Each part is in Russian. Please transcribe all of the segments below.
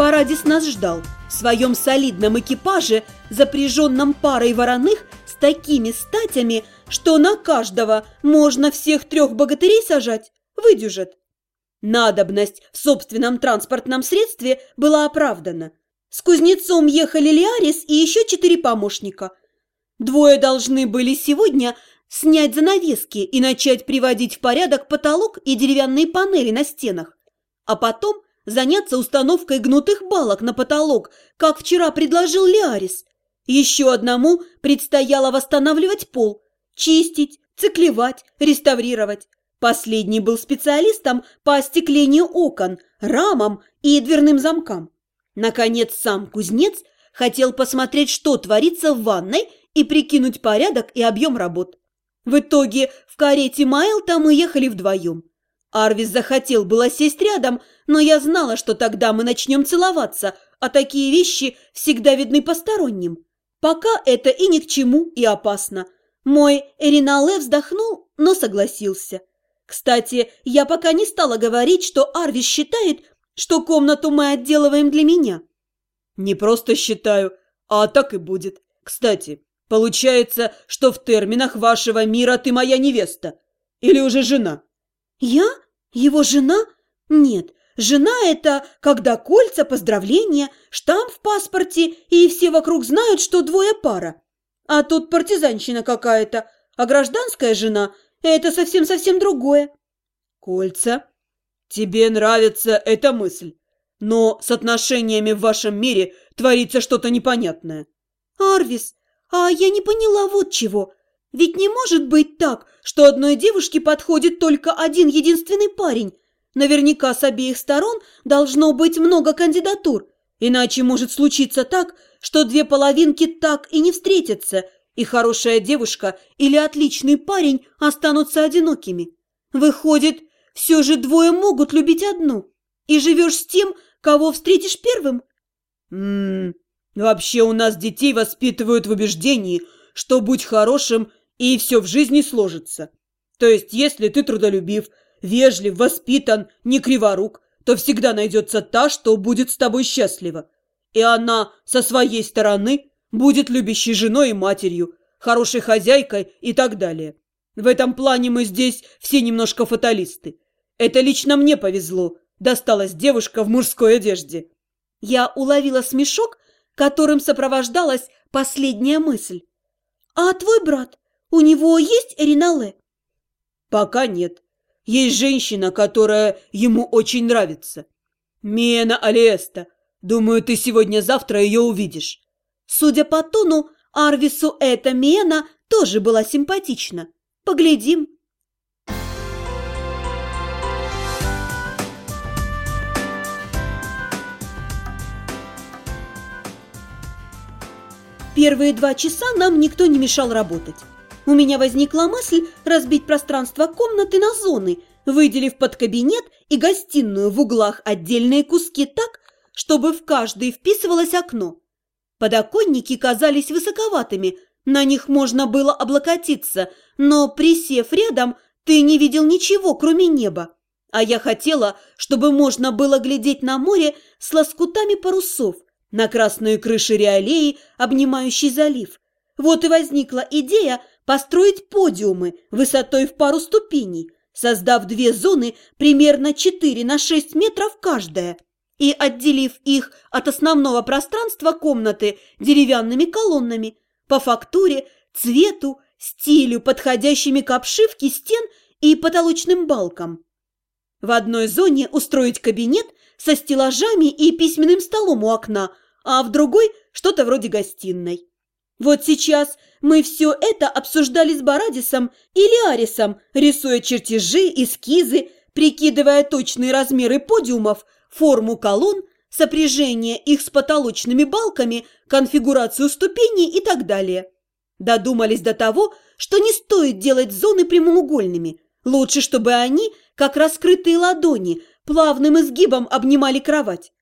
Барадис нас ждал в своем солидном экипаже, запряженном парой вороных с такими статями, что на каждого можно всех трех богатырей сажать, выдюжит. Надобность в собственном транспортном средстве была оправдана. С кузнецом ехали Лиарис и еще четыре помощника. Двое должны были сегодня снять занавески и начать приводить в порядок потолок и деревянные панели на стенах, а потом заняться установкой гнутых балок на потолок, как вчера предложил Лиарис. Еще одному предстояло восстанавливать пол, чистить, циклевать, реставрировать. Последний был специалистом по остеклению окон, рамам и дверным замкам. Наконец, сам кузнец хотел посмотреть, что творится в ванной, и прикинуть порядок и объем работ. В итоге в карете Майлта мы ехали вдвоем. Арвис захотел было сесть рядом, но я знала, что тогда мы начнем целоваться, а такие вещи всегда видны посторонним. Пока это и ни к чему, и опасно. Мой Эринале вздохнул, но согласился. Кстати, я пока не стала говорить, что Арвис считает, что комнату мы отделываем для меня. Не просто считаю, а так и будет. Кстати, получается, что в терминах вашего мира ты моя невеста. Или уже жена? Я? Его жена? Нет, жена – это когда кольца, поздравления, штамп в паспорте, и все вокруг знают, что двое пара. А тут партизанщина какая-то, а гражданская жена – это совсем-совсем другое. Кольца? Тебе нравится эта мысль, но с отношениями в вашем мире творится что-то непонятное. Арвис, а я не поняла вот чего. Ведь не может быть так, что одной девушке подходит только один единственный парень. Наверняка с обеих сторон должно быть много кандидатур. Иначе может случиться так, что две половинки так и не встретятся – и хорошая девушка или отличный парень останутся одинокими. Выходит, все же двое могут любить одну. И живешь с тем, кого встретишь первым? Ммм, вообще у нас детей воспитывают в убеждении, что будь хорошим, и все в жизни сложится. То есть, если ты трудолюбив, вежлив, воспитан, не криворук, то всегда найдется та, что будет с тобой счастлива. И она со своей стороны будет любящей женой и матерью, хорошей хозяйкой и так далее. В этом плане мы здесь все немножко фаталисты. Это лично мне повезло. Досталась девушка в мужской одежде. Я уловила смешок, которым сопровождалась последняя мысль. «А твой брат? У него есть Ринале?» «Пока нет. Есть женщина, которая ему очень нравится. Мена Алиеста. Думаю, ты сегодня-завтра ее увидишь. Судя по тону, Арвису эта Мена тоже была симпатична. Поглядим. Первые два часа нам никто не мешал работать. У меня возникла мысль разбить пространство комнаты на зоны, выделив под кабинет и гостиную в углах отдельные куски так, чтобы в каждый вписывалось окно. Подоконники казались высоковатыми, на них можно было облокотиться, но, присев рядом, ты не видел ничего, кроме неба. А я хотела, чтобы можно было глядеть на море с лоскутами парусов, на красные крыши реалеи, обнимающий залив. Вот и возникла идея построить подиумы высотой в пару ступеней, создав две зоны примерно 4 на 6 метров каждая – и отделив их от основного пространства комнаты деревянными колоннами по фактуре, цвету, стилю, подходящими к обшивке стен и потолочным балкам. В одной зоне устроить кабинет со стеллажами и письменным столом у окна, а в другой что-то вроде гостиной. Вот сейчас мы все это обсуждали с Барадисом или Арисом, рисуя чертежи, эскизы, прикидывая точные размеры подиумов – форму колонн, сопряжение их с потолочными балками, конфигурацию ступеней и так далее. Додумались до того, что не стоит делать зоны прямоугольными. Лучше, чтобы они, как раскрытые ладони, плавным изгибом обнимали кровать.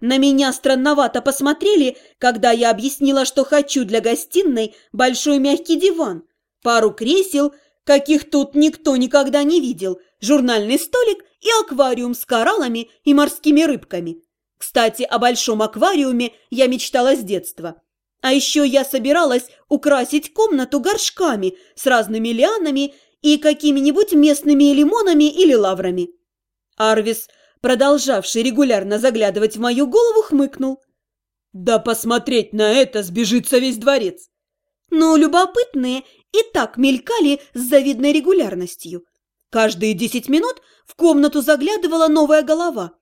На меня странновато посмотрели, когда я объяснила, что хочу для гостиной большой мягкий диван, пару кресел, каких тут никто никогда не видел, журнальный столик и аквариум с кораллами и морскими рыбками. Кстати, о большом аквариуме я мечтала с детства. А еще я собиралась украсить комнату горшками с разными лианами и какими-нибудь местными лимонами или лаврами. Арвис, продолжавший регулярно заглядывать в мою голову, хмыкнул. «Да посмотреть на это сбежится весь дворец!» Но любопытные и так мелькали с завидной регулярностью. Каждые десять минут в комнату заглядывала новая голова.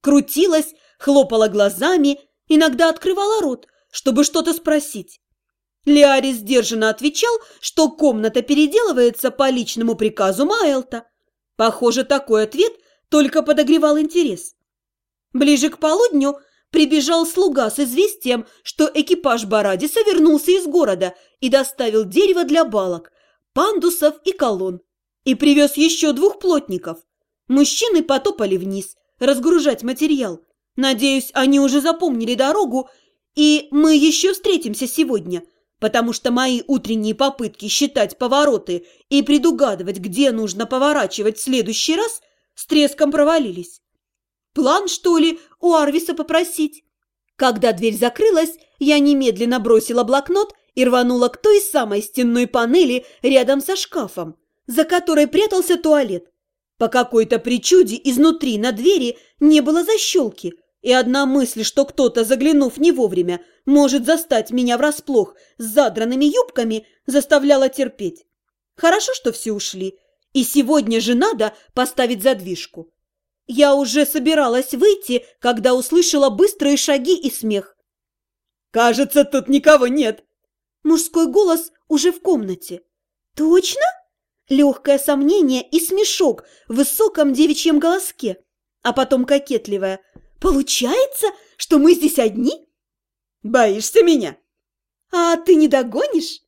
Крутилась, хлопала глазами, иногда открывала рот, чтобы что-то спросить. Лиари сдержанно отвечал, что комната переделывается по личному приказу Майлта. Похоже, такой ответ только подогревал интерес. Ближе к полудню прибежал слуга с известием, что экипаж Барадиса вернулся из города и доставил дерево для балок, пандусов и колонн, и привез еще двух плотников. Мужчины потопали вниз, разгружать материал. Надеюсь, они уже запомнили дорогу, и мы еще встретимся сегодня – потому что мои утренние попытки считать повороты и предугадывать, где нужно поворачивать в следующий раз, с треском провалились. План, что ли, у Арвиса попросить? Когда дверь закрылась, я немедленно бросила блокнот и рванула к той самой стенной панели рядом со шкафом, за которой прятался туалет. По какой-то причуде изнутри на двери не было защелки, и одна мысль, что кто-то, заглянув не вовремя, может застать меня врасплох с задранными юбками, заставляла терпеть. Хорошо, что все ушли, и сегодня же надо поставить задвижку. Я уже собиралась выйти, когда услышала быстрые шаги и смех. «Кажется, тут никого нет!» Мужской голос уже в комнате. «Точно?» Легкое сомнение и смешок в высоком девичьем голоске, а потом кокетливое – Получается, что мы здесь одни? Боишься меня? А ты не догонишь?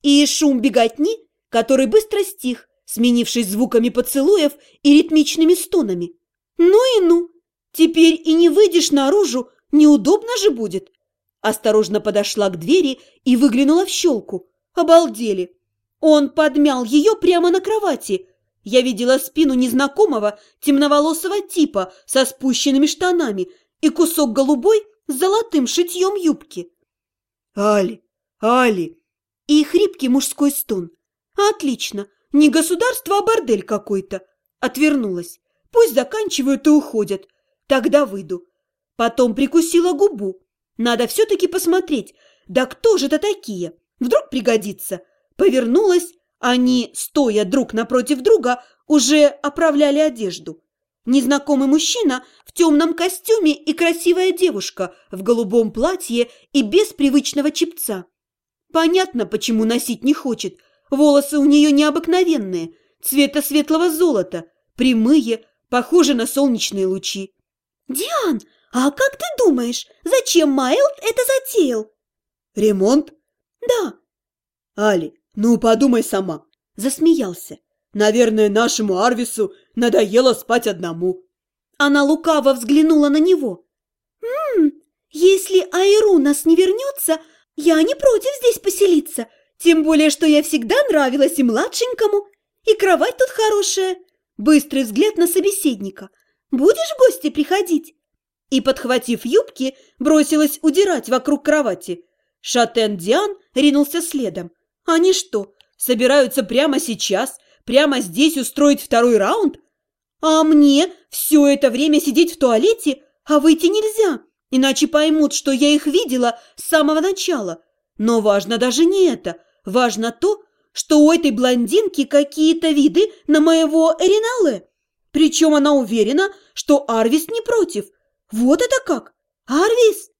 И шум беготни, который быстро стих, сменившись звуками поцелуев и ритмичными стонами. Ну и ну, теперь и не выйдешь наружу, неудобно же будет. Осторожно подошла к двери и выглянула в щелку. Обалдели. Он подмял ее прямо на кровати, я видела спину незнакомого темноволосого типа со спущенными штанами и кусок голубой с золотым шитьем юбки. «Али! Али!» И хрипкий мужской стон. «Отлично! Не государство, а бордель какой-то!» Отвернулась. «Пусть заканчивают и уходят. Тогда выйду». Потом прикусила губу. «Надо все-таки посмотреть. Да кто же это такие? Вдруг пригодится?» Повернулась они, стоя друг напротив друга, уже оправляли одежду. Незнакомый мужчина в темном костюме и красивая девушка в голубом платье и без привычного чепца. Понятно, почему носить не хочет. Волосы у нее необыкновенные, цвета светлого золота, прямые, похожи на солнечные лучи. «Диан, а как ты думаешь, зачем Майлд это затеял?» «Ремонт?» «Да». «Али, «Ну, подумай сама!» – засмеялся. «Наверное, нашему Арвису надоело спать одному». Она лукаво взглянула на него. «Ммм, если Айру нас не вернется, я не против здесь поселиться, тем более, что я всегда нравилась и младшенькому, и кровать тут хорошая». Быстрый взгляд на собеседника. «Будешь в гости приходить?» И, подхватив юбки, бросилась удирать вокруг кровати. Шатен Диан ринулся следом. Они что, собираются прямо сейчас, прямо здесь устроить второй раунд? А мне все это время сидеть в туалете, а выйти нельзя, иначе поймут, что я их видела с самого начала. Но важно даже не это, важно то, что у этой блондинки какие-то виды на моего Эринале. Причем она уверена, что Арвис не против. Вот это как? Арвис?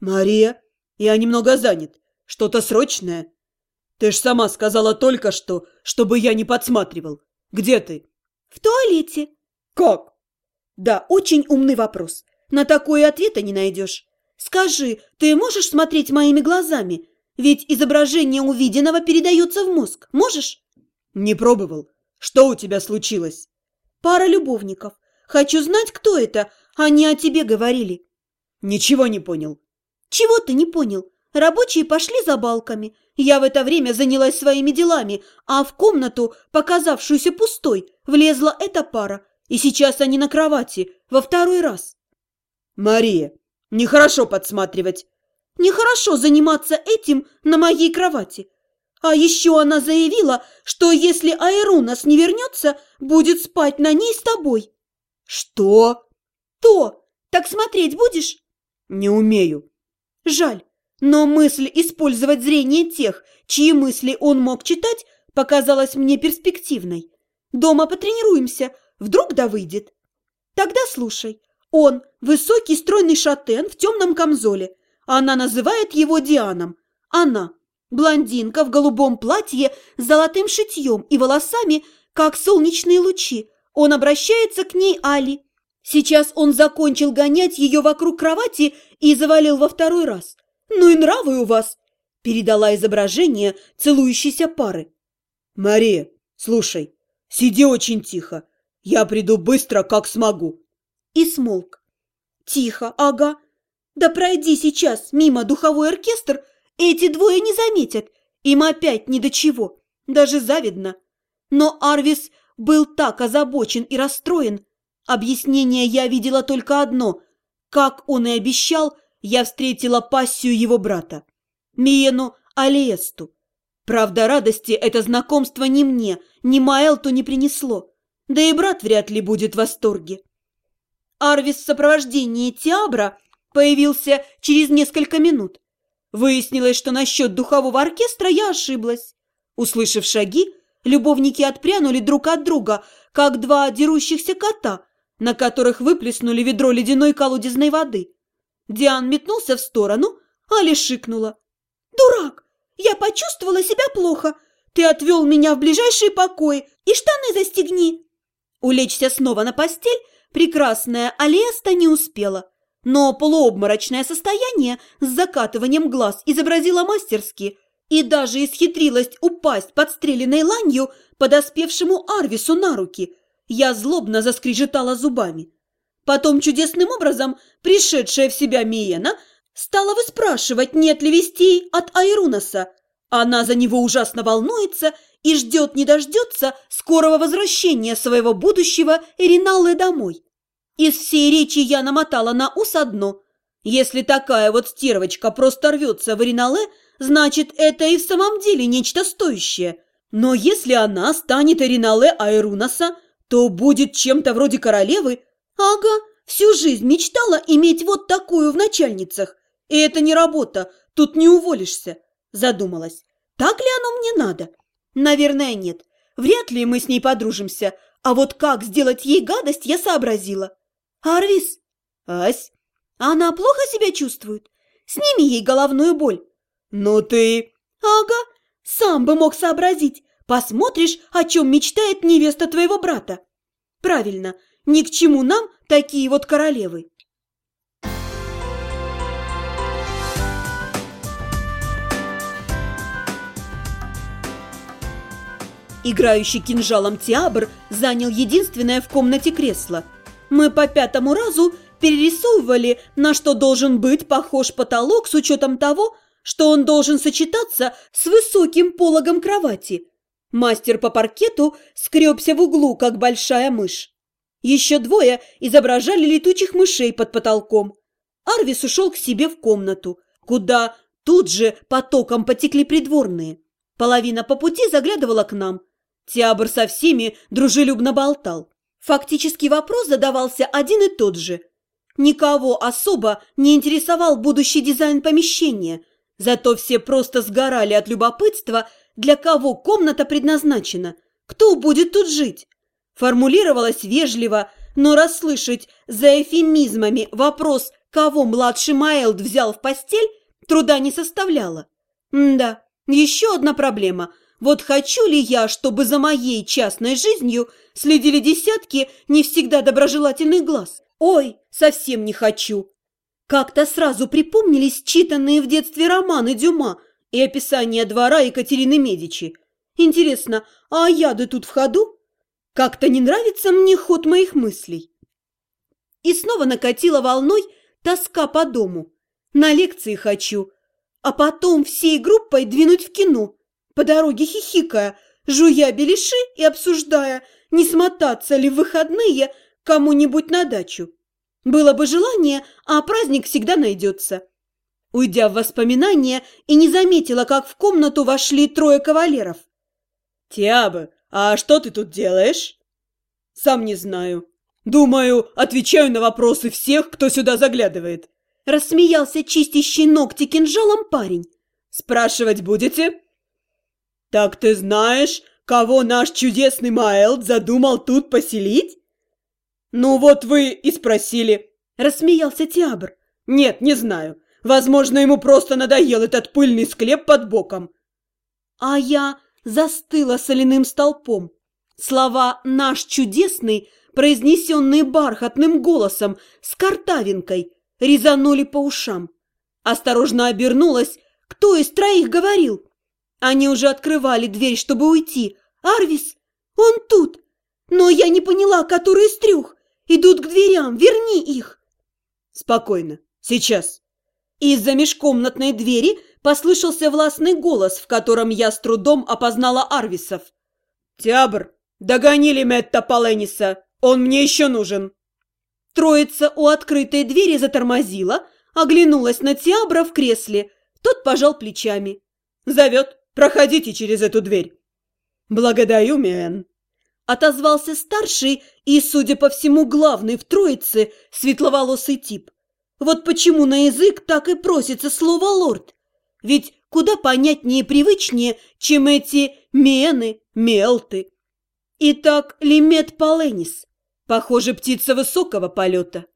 Мария, я немного занят. Что-то срочное. Ты ж сама сказала только что, чтобы я не подсматривал. Где ты? В туалете. Как? Да, очень умный вопрос. На такое ответа не найдешь. Скажи, ты можешь смотреть моими глазами? Ведь изображение увиденного передается в мозг. Можешь? Не пробовал. Что у тебя случилось? Пара любовников. Хочу знать, кто это. Они о тебе говорили. Ничего не понял. Чего ты не понял? Рабочие пошли за балками. Я в это время занялась своими делами, а в комнату, показавшуюся пустой, влезла эта пара. И сейчас они на кровати, во второй раз. Мария, нехорошо подсматривать. Нехорошо заниматься этим на моей кровати. А еще она заявила, что если Айрунас не вернется, будет спать на ней с тобой. Что? То. Так смотреть будешь? Не умею. Жаль. Но мысль использовать зрение тех, чьи мысли он мог читать, показалась мне перспективной. Дома потренируемся, вдруг да выйдет. Тогда слушай. Он – высокий стройный шатен в темном камзоле. Она называет его Дианом. Она – блондинка в голубом платье с золотым шитьем и волосами, как солнечные лучи. Он обращается к ней Али. Сейчас он закончил гонять ее вокруг кровати и завалил во второй раз. «Ну и нравы у вас!» – передала изображение целующейся пары. «Мария, слушай, сиди очень тихо. Я приду быстро, как смогу». И смолк. «Тихо, ага. Да пройди сейчас мимо духовой оркестр, эти двое не заметят. Им опять ни до чего. Даже завидно. Но Арвис был так озабочен и расстроен. Объяснение я видела только одно. Как он и обещал, я встретила пассию его брата, Миену Алиесту. Правда, радости это знакомство ни мне, ни Маэлту не принесло. Да и брат вряд ли будет в восторге. Арвис в сопровождении Тиабра появился через несколько минут. Выяснилось, что насчет духового оркестра я ошиблась. Услышав шаги, любовники отпрянули друг от друга, как два дерущихся кота, на которых выплеснули ведро ледяной колодезной воды. Диан метнулся в сторону, Али шикнула. «Дурак! Я почувствовала себя плохо. Ты отвел меня в ближайший покой и штаны застегни!» Улечься снова на постель прекрасная Алиеста не успела, но полуобморочное состояние с закатыванием глаз изобразила мастерски и даже исхитрилась упасть подстреленной ланью подоспевшему Арвису на руки. Я злобно заскрежетала зубами. Потом чудесным образом пришедшая в себя Миена стала выспрашивать, нет ли вестей от Айрунаса. Она за него ужасно волнуется и ждет не дождется скорого возвращения своего будущего Эриналы домой. Из всей речи я намотала на ус одно. Если такая вот стервочка просто рвется в Эринале, значит, это и в самом деле нечто стоящее. Но если она станет Эринале Айрунаса, то будет чем-то вроде королевы, «Ага, всю жизнь мечтала иметь вот такую в начальницах. И это не работа, тут не уволишься», – задумалась. «Так ли оно мне надо?» «Наверное, нет. Вряд ли мы с ней подружимся. А вот как сделать ей гадость, я сообразила». «Арвис?» «Ась?» «Она плохо себя чувствует? Сними ей головную боль». «Ну ты...» «Ага, сам бы мог сообразить. Посмотришь, о чем мечтает невеста твоего брата». «Правильно, ни к чему нам такие вот королевы. Играющий кинжалом Тиабр занял единственное в комнате кресло. Мы по пятому разу перерисовывали, на что должен быть похож потолок с учетом того, что он должен сочетаться с высоким пологом кровати. Мастер по паркету скребся в углу, как большая мышь. Еще двое изображали летучих мышей под потолком. Арвис ушел к себе в комнату, куда тут же потоком потекли придворные. Половина по пути заглядывала к нам. Тиабр со всеми дружелюбно болтал. Фактически вопрос задавался один и тот же. Никого особо не интересовал будущий дизайн помещения, зато все просто сгорали от любопытства, для кого комната предназначена, кто будет тут жить. Формулировалась вежливо, но расслышать за эфемизмами вопрос, кого младший Майлд взял в постель, труда не составляло. М да, еще одна проблема. Вот хочу ли я, чтобы за моей частной жизнью следили десятки не всегда доброжелательных глаз? Ой, совсем не хочу. Как-то сразу припомнились читанные в детстве романы Дюма и описание двора Екатерины Медичи. Интересно, а яды тут в ходу? Как-то не нравится мне ход моих мыслей. И снова накатила волной тоска по дому. На лекции хочу, а потом всей группой двинуть в кино, по дороге хихикая, жуя беляши и обсуждая, не смотаться ли в выходные кому-нибудь на дачу. Было бы желание, а праздник всегда найдется. Уйдя в воспоминания, и не заметила, как в комнату вошли трое кавалеров. «Тиабы, а что ты тут делаешь?» «Сам не знаю. Думаю, отвечаю на вопросы всех, кто сюда заглядывает». Рассмеялся чистящий ногти кинжалом парень. «Спрашивать будете?» «Так ты знаешь, кого наш чудесный Маэлд задумал тут поселить?» «Ну вот вы и спросили», – рассмеялся Тиабр. «Нет, не знаю. Возможно, ему просто надоел этот пыльный склеп под боком». А я застыла соляным столпом. Слова «наш чудесный», произнесенные бархатным голосом, с картавинкой, резанули по ушам. Осторожно обернулась, кто из троих говорил. Они уже открывали дверь, чтобы уйти. «Арвис, он тут!» Но я не поняла, который из трех. Идут к дверям, верни их. Спокойно, сейчас. Из-за межкомнатной двери послышался властный голос, в котором я с трудом опознала Арвисов. «Тиабр, догони Леметта Палениса, он мне еще нужен!» Троица у открытой двери затормозила, оглянулась на Тиабра в кресле. Тот пожал плечами. «Зовет, проходите через эту дверь». «Благодарю, Миэн». Отозвался старший и, судя по всему, главный в троице светловолосый тип. Вот почему на язык так и просится слово «лорд». Ведь куда понятнее и привычнее, чем эти мены, мелты. Итак, Лимет Поленис. Похоже, птица высокого полета.